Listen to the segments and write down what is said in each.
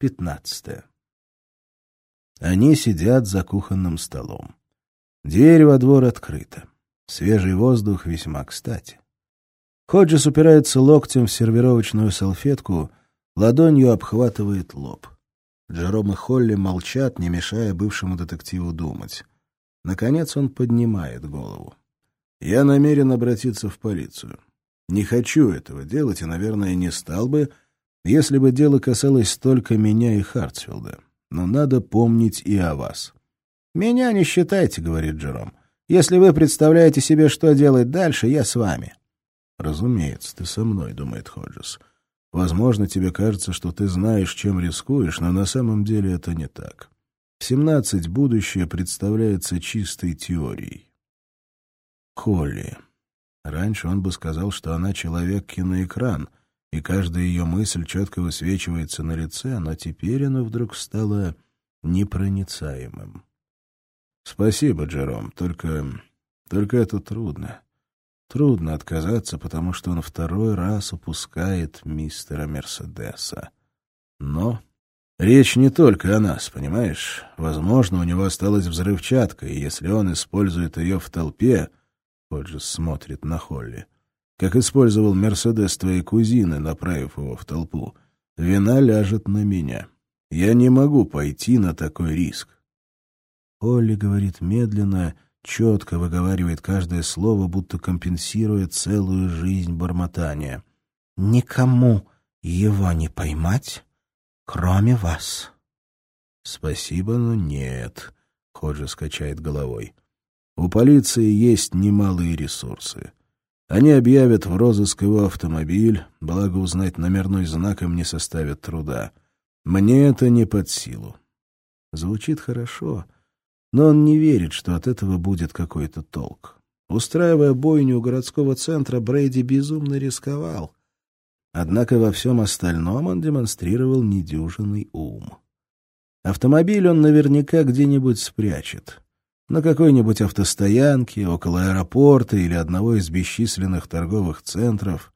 15. Они сидят за кухонным столом. Дверь во двор открыта. Свежий воздух весьма кстати. Ходжес упирается локтем в сервировочную салфетку, ладонью обхватывает лоб. Джером и Холли молчат, не мешая бывшему детективу думать. Наконец он поднимает голову. «Я намерен обратиться в полицию. Не хочу этого делать и, наверное, не стал бы, если бы дело касалось только меня и Хартсфилда. Но надо помнить и о вас». «Меня не считайте», — говорит Джером. «Если вы представляете себе, что делать дальше, я с вами». «Разумеется, ты со мной», — думает Ходжес. «Возможно, тебе кажется, что ты знаешь, чем рискуешь, но на самом деле это не так. В семнадцать будущее представляется чистой теорией». Холли. Раньше он бы сказал, что она человек-киноэкран, и каждая ее мысль четко высвечивается на лице, но теперь оно вдруг стало непроницаемым. «Спасибо, Джером, только... только это трудно. Трудно отказаться, потому что он второй раз упускает мистера Мерседеса. Но речь не только о нас, понимаешь? Возможно, у него осталась взрывчатка, и если он использует ее в толпе... Ходжес смотрит на Холли. Как использовал Мерседес твоей кузины, направив его в толпу. Вина ляжет на меня. Я не могу пойти на такой риск. Холли говорит медленно четко выговаривает каждое слово, будто компенсируя целую жизнь бормотания. «Никому его не поймать, кроме вас». «Спасибо, но нет», — Ходжи скачает головой. «У полиции есть немалые ресурсы. Они объявят в розыск его автомобиль, благо узнать номерной знак им не составит труда. Мне это не под силу». Звучит хорошо, — но он не верит, что от этого будет какой-то толк. Устраивая бойню у городского центра, Брейди безумно рисковал. Однако во всем остальном он демонстрировал недюжинный ум. Автомобиль он наверняка где-нибудь спрячет. На какой-нибудь автостоянке, около аэропорта или одного из бесчисленных торговых центров.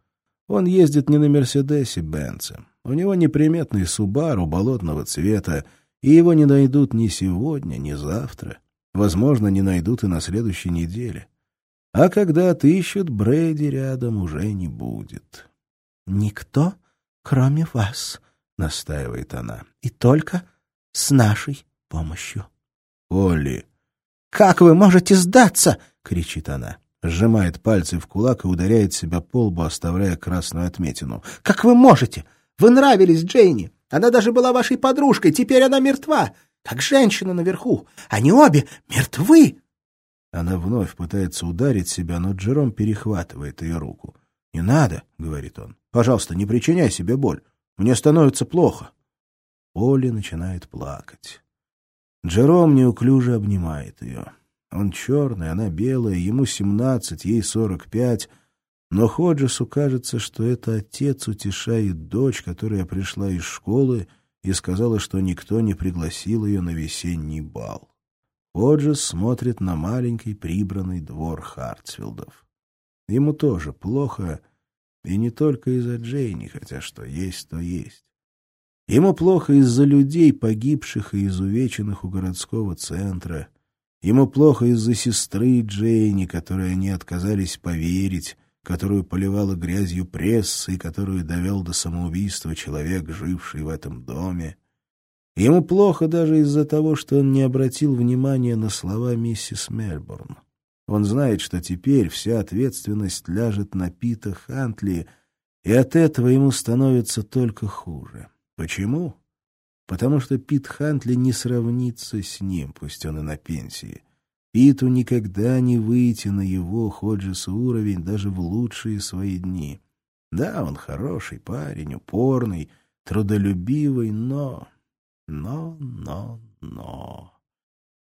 Он ездит не на «Мерседесе» Бенце. У него неприметный «Субару» болотного цвета, и его не найдут ни сегодня, ни завтра. Возможно, не найдут и на следующей неделе. А когда отыщут, Брэди рядом уже не будет. «Никто, кроме вас», — настаивает она, — «и только с нашей помощью». «Олли!» «Как вы можете сдаться?» — кричит она. Сжимает пальцы в кулак и ударяет себя по лбу, оставляя красную отметину. «Как вы можете? Вы нравились Джейни. Она даже была вашей подружкой, теперь она мертва, как женщина наверху. Они обе мертвы!» Она вновь пытается ударить себя, но Джером перехватывает ее руку. «Не надо», — говорит он. «Пожалуйста, не причиняй себе боль. Мне становится плохо». Оля начинает плакать. Джером неуклюже обнимает ее. Он черный, она белая, ему семнадцать, ей сорок пять — но Ходжесу кажется, что это отец утешает дочь, которая пришла из школы и сказала, что никто не пригласил ее на весенний бал. Ходжес смотрит на маленький прибранный двор Хартсфилдов. Ему тоже плохо, и не только из-за Джейни, хотя что есть, то есть. Ему плохо из-за людей, погибших и изувеченных у городского центра. Ему плохо из-за сестры Джейни, которой они отказались поверить, которую поливала грязью пресса и которую довел до самоубийства человек, живший в этом доме. Ему плохо даже из-за того, что он не обратил внимания на слова миссис Мельбурн. Он знает, что теперь вся ответственность ляжет на Пита Хантли, и от этого ему становится только хуже. Почему? Потому что Пит Хантли не сравнится с ним, пусть он и на пенсии. Питу никогда не выйти на его Ходжеса уровень даже в лучшие свои дни. Да, он хороший парень, упорный, трудолюбивый, но... Но, но, но...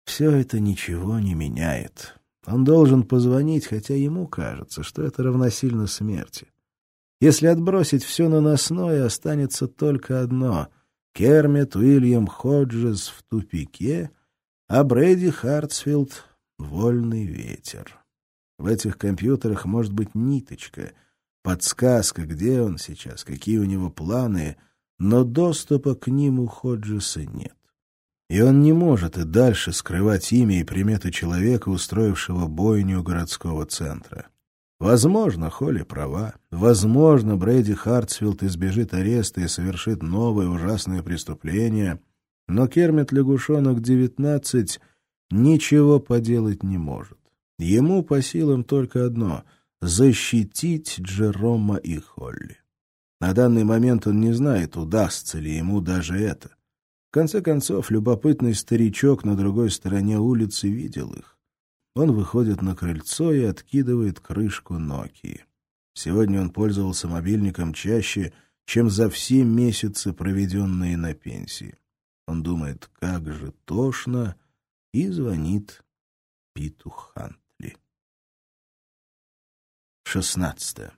Все это ничего не меняет. Он должен позвонить, хотя ему кажется, что это равносильно смерти. Если отбросить все наносное, останется только одно — Кермит Уильям Ходжес в тупике, а Брэди Хартсфилд Вольный ветер. В этих компьютерах может быть ниточка, подсказка, где он сейчас, какие у него планы, но доступа к ним у Ходжеса нет. И он не может и дальше скрывать имя и приметы человека, устроившего бойню городского центра. Возможно, Холли права. Возможно, Брэди Хартсфилд избежит ареста и совершит новое ужасное преступление. Но Кермит Лягушонок-19 ничего поделать не может. Ему по силам только одно — защитить Джерома и Холли. На данный момент он не знает, удастся ли ему даже это. В конце концов, любопытный старичок на другой стороне улицы видел их. Он выходит на крыльцо и откидывает крышку Нокии. Сегодня он пользовался мобильником чаще, чем за все месяцы, проведенные на пенсии. Он думает, как же тошно, и звонит Питу Хантли. 16.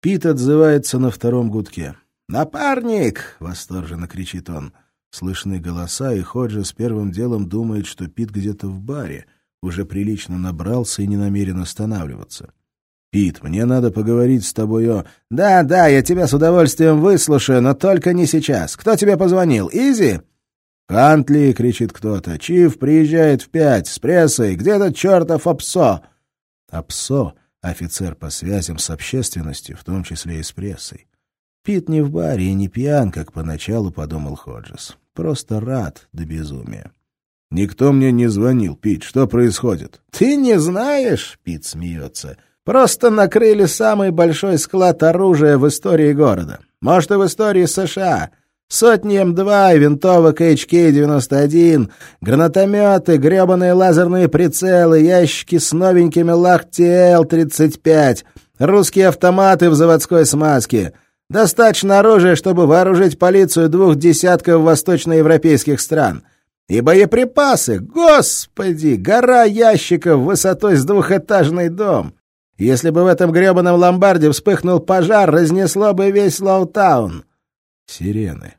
Пит отзывается на втором гудке. «Напарник!» — восторженно кричит он. Слышны голоса, и Ходжес первым делом думает, что Пит где-то в баре, уже прилично набрался и не намерен останавливаться. «Пит, мне надо поговорить с тобой о...» «Да, да, я тебя с удовольствием выслушаю, но только не сейчас. Кто тебе позвонил? Изи?» «Хантли!» — кричит кто-то. «Чиф приезжает в пять, с прессой. Где этот чертов Апсо?» «Апсо» — офицер по связям с общественностью, в том числе и с прессой. Пит не в баре и не пьян, как поначалу подумал Ходжес. Просто рад до безумия. «Никто мне не звонил, Пит. Что происходит?» «Ты не знаешь?» — Пит смеется. «Просто накрыли самый большой склад оружия в истории города. Может, и в истории США. Сотни М2, винтовок HK-91, гранатометы, гребаные лазерные прицелы, ящики с новенькими ЛАХ-ТЛ-35, русские автоматы в заводской смазке. Достаточно оружия, чтобы вооружить полицию двух десятков восточноевропейских стран». И боеприпасы, господи, гора ящиков высотой с двухэтажный дом. Если бы в этом гребаном ломбарде вспыхнул пожар, разнесло бы весь Лоутаун. Сирены.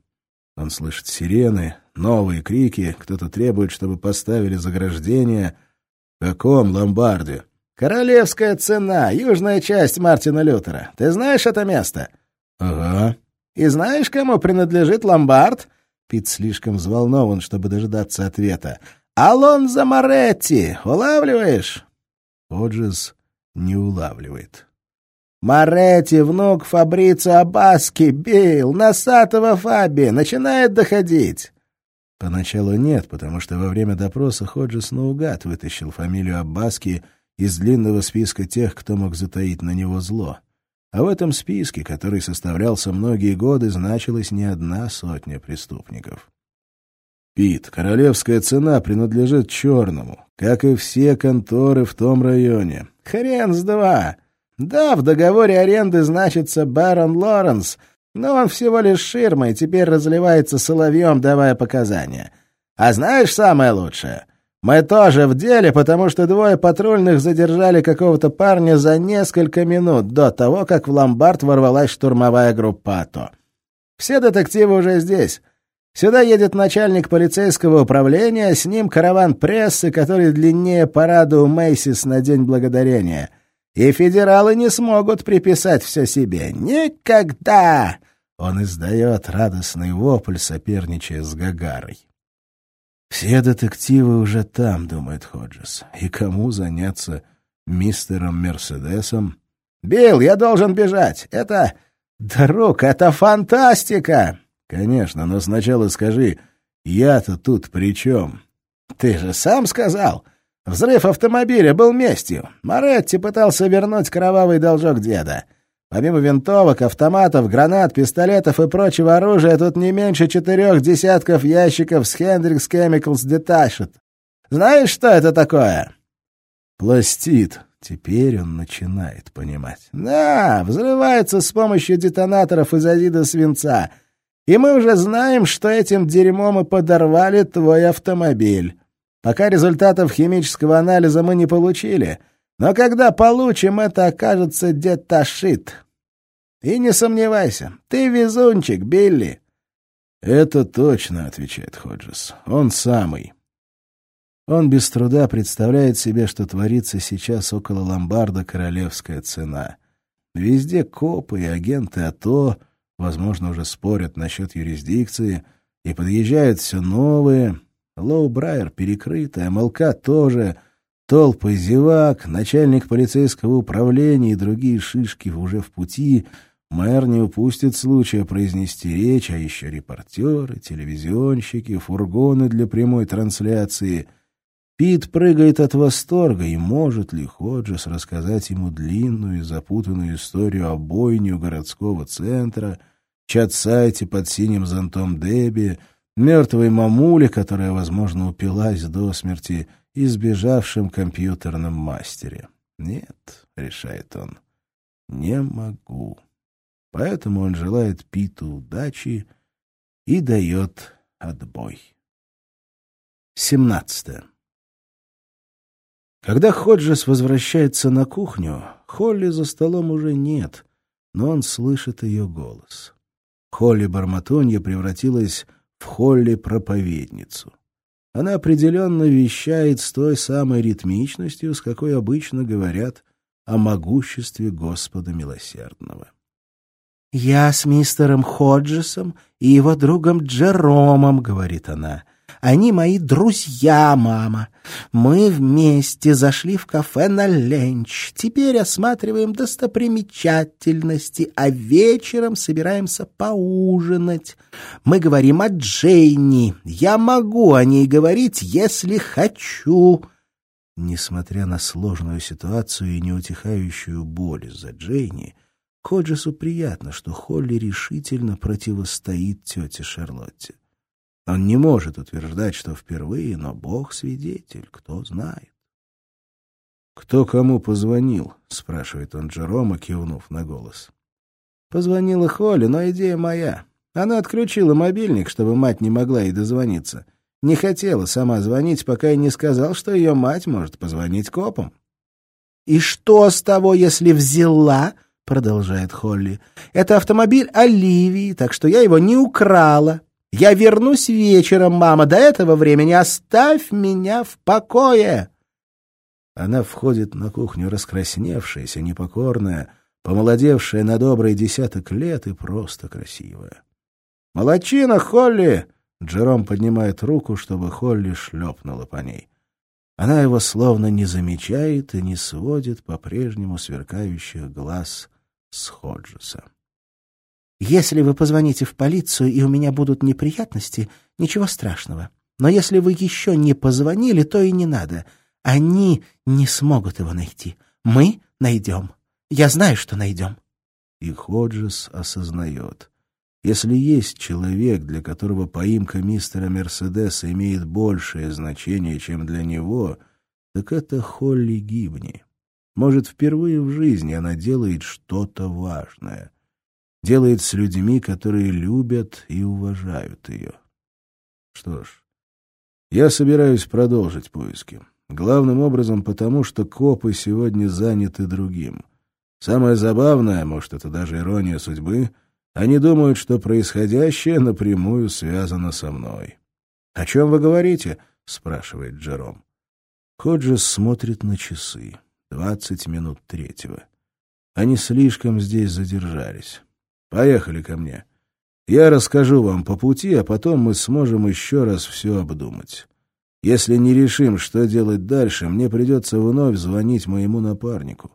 Он слышит сирены, новые крики, кто-то требует, чтобы поставили заграждение. В каком ломбарде? Королевская цена, южная часть Мартина Лютера. Ты знаешь это место? Ага. И знаешь, кому принадлежит ломбард? Пит слишком взволнован, чтобы дожидаться ответа. «Алонзо Моретти! Улавливаешь?» Оджис не улавливает. «Моретти, внук Фабрицио Абаски, Билл, носатого Фаби, начинает доходить!» Поначалу нет, потому что во время допроса Ходжес наугад вытащил фамилию Аббаски из длинного списка тех, кто мог затаить на него зло. А в этом списке, который составлялся многие годы, значилась не одна сотня преступников. Пит, королевская цена принадлежит черному, как и все конторы в том районе. Хрен с два! Да, в договоре аренды значится барон Лоренс, но он всего лишь ширма и теперь разливается соловьем, давая показания. А знаешь самое лучшее? Мы тоже в деле, потому что двое патрульных задержали какого-то парня за несколько минут до того, как в ломбард ворвалась штурмовая группа АТО. Все детективы уже здесь. Сюда едет начальник полицейского управления, с ним караван прессы, который длиннее парада у Мейсис на День Благодарения. И федералы не смогут приписать все себе. Никогда! Он издает радостный вопль, соперничая с Гагарой. «Все детективы уже там», — думает Ходжес. «И кому заняться мистером Мерседесом?» «Билл, я должен бежать! Это... Друг, это фантастика!» «Конечно, но сначала скажи, я-то тут при чем?» «Ты же сам сказал!» Взрыв автомобиля был местью. Моретти пытался вернуть кровавый должок деда. Помимо винтовок, автоматов, гранат, пистолетов и прочего оружия, тут не меньше четырех десятков ящиков с Hendrix Chemicals Detached. Знаешь, что это такое? Пластит. Теперь он начинает понимать. Да, взрывается с помощью детонаторов из азида свинца. И мы уже знаем, что этим дерьмом и подорвали твой автомобиль. Пока результатов химического анализа мы не получили — но когда получим, это окажется деташит. И не сомневайся, ты везунчик, Билли. — Это точно, — отвечает Ходжес. — Он самый. Он без труда представляет себе, что творится сейчас около ломбарда королевская цена. Везде копы и агенты АТО, возможно, уже спорят насчет юрисдикции, и подъезжают все новые. Лоу-Брайер перекрытая, Молка тоже, толпы зевак, начальник полицейского управления и другие шишки уже в пути. Мэр не упустит случая произнести речь, а еще репортеры, телевизионщики, фургоны для прямой трансляции — Пит прыгает от восторга, и может ли Ходжес рассказать ему длинную и запутанную историю о бойне у городского центра, чат-сайте под синим зонтом Дебби, мертвой мамуле, которая, возможно, упилась до смерти, и сбежавшем компьютерном мастере. «Нет», — решает он, — «не могу». Поэтому он желает Питу удачи и дает отбой. Семнадцатое. Когда Ходжес возвращается на кухню, Холли за столом уже нет, но он слышит ее голос. Холли Барматонья превратилась в Холли-проповедницу. Она определенно вещает с той самой ритмичностью, с какой обычно говорят о могуществе Господа Милосердного. «Я с мистером Ходжесом и его другом Джеромом», — говорит она, — они мои друзья, мама. Мы вместе зашли в кафе на ленч. Теперь осматриваем достопримечательности, а вечером собираемся поужинать. Мы говорим о Джейни. Я могу о ней говорить, если хочу». Несмотря на сложную ситуацию и неутихающую боль из-за Джейни, Коджесу приятно, что Холли решительно противостоит тете Шарлотте. Он не может утверждать, что впервые, но Бог свидетель, кто знает. «Кто кому позвонил?» — спрашивает он Джерома, кивнув на голос. Позвонила Холли, но идея моя. Она отключила мобильник, чтобы мать не могла ей дозвониться. Не хотела сама звонить, пока я не сказал, что ее мать может позвонить копам. «И что с того, если взяла?» — продолжает Холли. «Это автомобиль Оливии, так что я его не украла. Я вернусь вечером, мама. До этого времени оставь меня в покое. Она входит на кухню раскрасневшаяся, непокорная, помолодевшая на добрый десяток лет и просто красивая. «Молодчина, Холли!» Джером поднимает руку, чтобы Холли шлепнула по ней. Она его словно не замечает и не сводит по-прежнему сверкающих глаз с Ходжеса. Если вы позвоните в полицию, и у меня будут неприятности, ничего страшного. Но если вы еще не позвонили, то и не надо. Они не смогут его найти. Мы найдем. Я знаю, что найдем. И Ходжес осознает. Если есть человек, для которого поимка мистера Мерседеса имеет большее значение, чем для него, так это Холли Гибни. Может, впервые в жизни она делает что-то важное — делает с людьми, которые любят и уважают ее. Что ж, я собираюсь продолжить поиски. Главным образом потому, что копы сегодня заняты другим. Самое забавное, может, это даже ирония судьбы, они думают, что происходящее напрямую связано со мной. — О чем вы говорите? — спрашивает Джером. Ходжес смотрит на часы. Двадцать минут третьего. Они слишком здесь задержались. Поехали ко мне. Я расскажу вам по пути, а потом мы сможем еще раз все обдумать. Если не решим, что делать дальше, мне придется вновь звонить моему напарнику.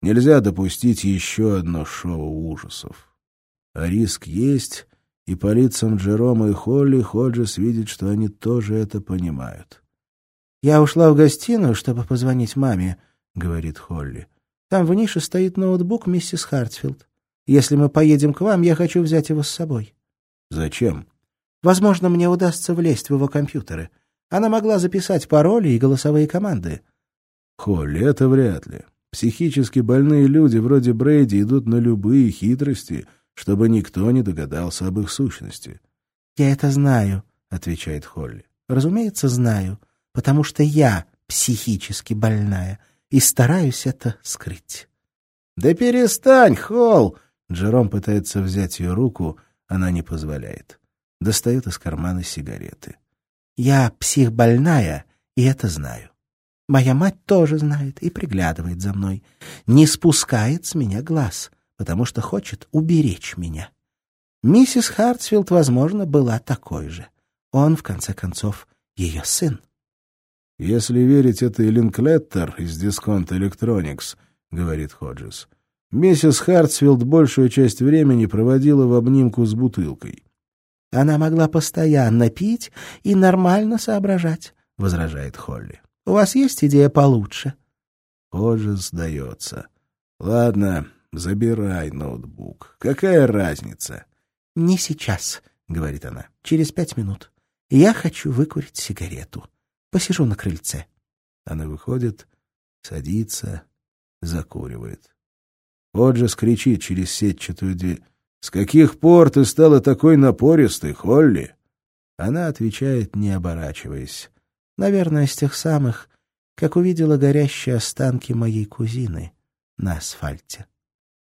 Нельзя допустить еще одно шоу ужасов. А риск есть, и по лицам Джерома и Холли Ходжес видит, что они тоже это понимают. «Я ушла в гостиную, чтобы позвонить маме», — говорит Холли. «Там в нише стоит ноутбук миссис Хартфилд. Если мы поедем к вам, я хочу взять его с собой». «Зачем?» «Возможно, мне удастся влезть в его компьютеры. Она могла записать пароли и голосовые команды». «Холли, это вряд ли. Психически больные люди вроде Брейди идут на любые хитрости, чтобы никто не догадался об их сущности». «Я это знаю», — отвечает Холли. «Разумеется, знаю, потому что я психически больная и стараюсь это скрыть». «Да перестань, Холл!» Джером пытается взять ее руку, она не позволяет. Достает из кармана сигареты. «Я психбольная, и это знаю. Моя мать тоже знает и приглядывает за мной. Не спускает с меня глаз, потому что хочет уберечь меня. Миссис Хартсфилд, возможно, была такой же. Он, в конце концов, ее сын. «Если верить этой Линклеттер из Discount Electronics», — говорит Ходжес, миссис Хартсфилд большую часть времени проводила в обнимку с бутылкой. «Она могла постоянно пить и нормально соображать», — возражает Холли. «У вас есть идея получше?» Ходжес сдается. «Ладно, забирай ноутбук. Какая разница?» «Не сейчас», — говорит она. «Через пять минут. Я хочу выкурить сигарету. Посижу на крыльце». Она выходит, садится, закуривает. Ходжес кричит через сетчатую дверь. «С каких пор ты стала такой напористой, Холли?» Она отвечает, не оборачиваясь. «Наверное, с тех самых, как увидела горящие останки моей кузины на асфальте».